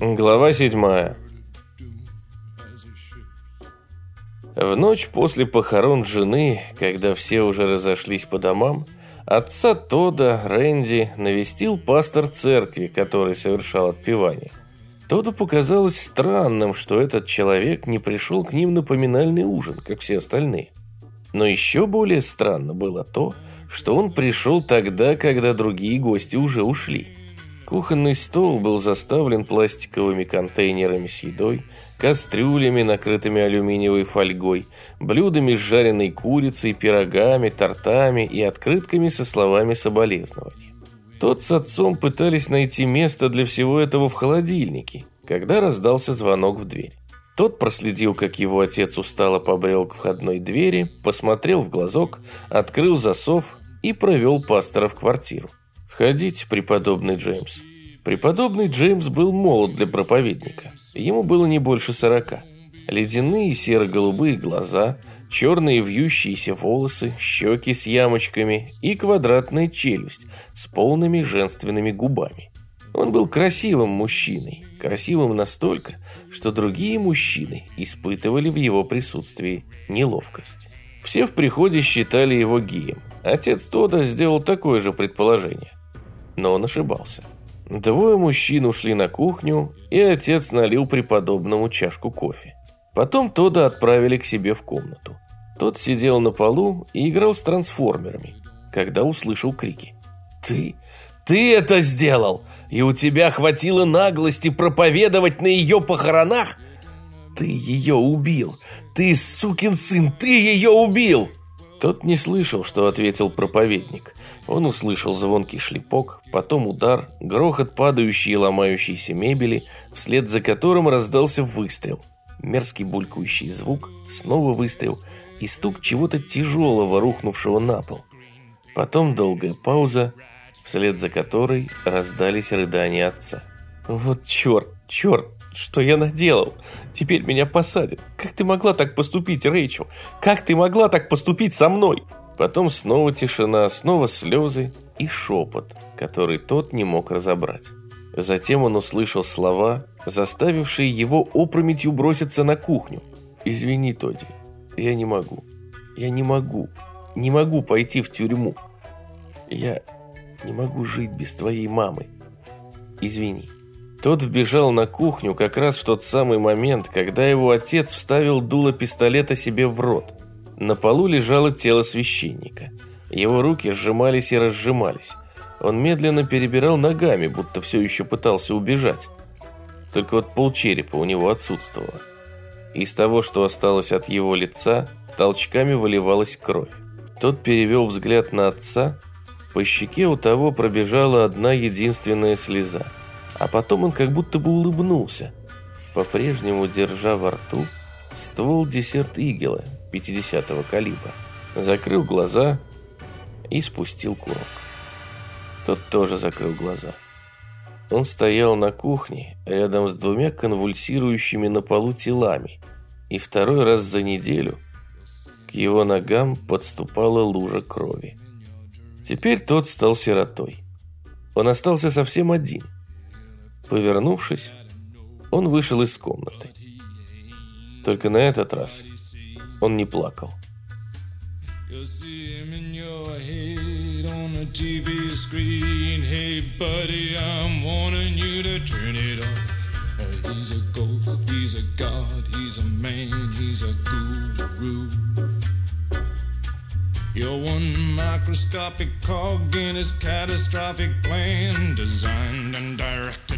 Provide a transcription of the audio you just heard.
Глава седьмая. В ночь после похорон жены, когда все уже разошлись по домам, отца Тода, Рэнди, навестил пастор церкви, который совершал отпевание. Тоду показалось странным, что этот человек не пришел к ним на поминальный ужин, как все остальные. Но еще более странно было то, что он пришел тогда, когда другие гости уже ушли. Кухонный стол был заставлен пластиковыми контейнерами с едой, кастрюлями, накрытыми алюминиевой фольгой, блюдами с жареной курицей, пирогами, тортами и открытками со словами соболезнования. Тот с отцом пытались найти место для всего этого в холодильнике, когда раздался звонок в дверь. Тот проследил, как его отец устало побрел к входной двери, посмотрел в глазок, открыл засов и провел пастора в квартиру. «Входите, преподобный Джеймс». Преподобный Джеймс был молод для проповедника. Ему было не больше сорока. Ледяные серо-голубые глаза, черные вьющиеся волосы, щеки с ямочками и квадратная челюсть с полными женственными губами. Он был красивым мужчиной, красивым настолько, что другие мужчины испытывали в его присутствии неловкость. Все в приходе считали его геем. Отец Тода сделал такое же предположение. Но он ошибался. Двое мужчин ушли на кухню, и отец налил преподобному чашку кофе. Потом Тода отправили к себе в комнату. Тот сидел на полу и играл с трансформерами, когда услышал крики. «Ты? Ты это сделал? И у тебя хватило наглости проповедовать на ее похоронах? Ты ее убил! Ты, сукин сын, ты ее убил!» Тот не слышал, что ответил проповедник. Он услышал звонкий шлепок, потом удар, грохот падающей и ломающейся мебели, вслед за которым раздался выстрел. Мерзкий булькающий звук, снова выстрел и стук чего-то тяжелого, рухнувшего на пол. Потом долгая пауза, вслед за которой раздались рыдания отца. «Вот черт, черт, что я наделал? Теперь меня посадят. Как ты могла так поступить, Рэйчел? Как ты могла так поступить со мной?» Потом снова тишина, снова слезы и шепот, который тот не мог разобрать. Затем он услышал слова, заставившие его опрометью броситься на кухню. «Извини, Тоди, я не могу. Я не могу. Не могу пойти в тюрьму. Я не могу жить без твоей мамы. Извини». Тот вбежал на кухню как раз в тот самый момент, когда его отец вставил дуло пистолета себе в рот – на полу лежало тело священника. Его руки сжимались и разжимались. Он медленно перебирал ногами, будто все еще пытался убежать. Только вот полчерепа у него отсутствовало. Из того, что осталось от его лица, толчками выливалась кровь. Тот перевел взгляд на отца. По щеке у того пробежала одна единственная слеза. А потом он как будто бы улыбнулся, по-прежнему держа во рту ствол десерт игела 50-го калибра. Закрыл глаза и спустил курок. Тот тоже закрыл глаза. Он стоял на кухне рядом с двумя конвульсирующими на полу телами, и второй раз за неделю к его ногам подступала лужа крови. Теперь тот стал сиротой. Он остался совсем один. Повернувшись, он вышел из комнаты. Только на этот раз он не плакал. TV screen. Hey, buddy, I'm warning you to turn it off. he's a ghost, he's a god, he's a man, he's a guru. You're one microscopic cog in his catastrophic plan, designed and directed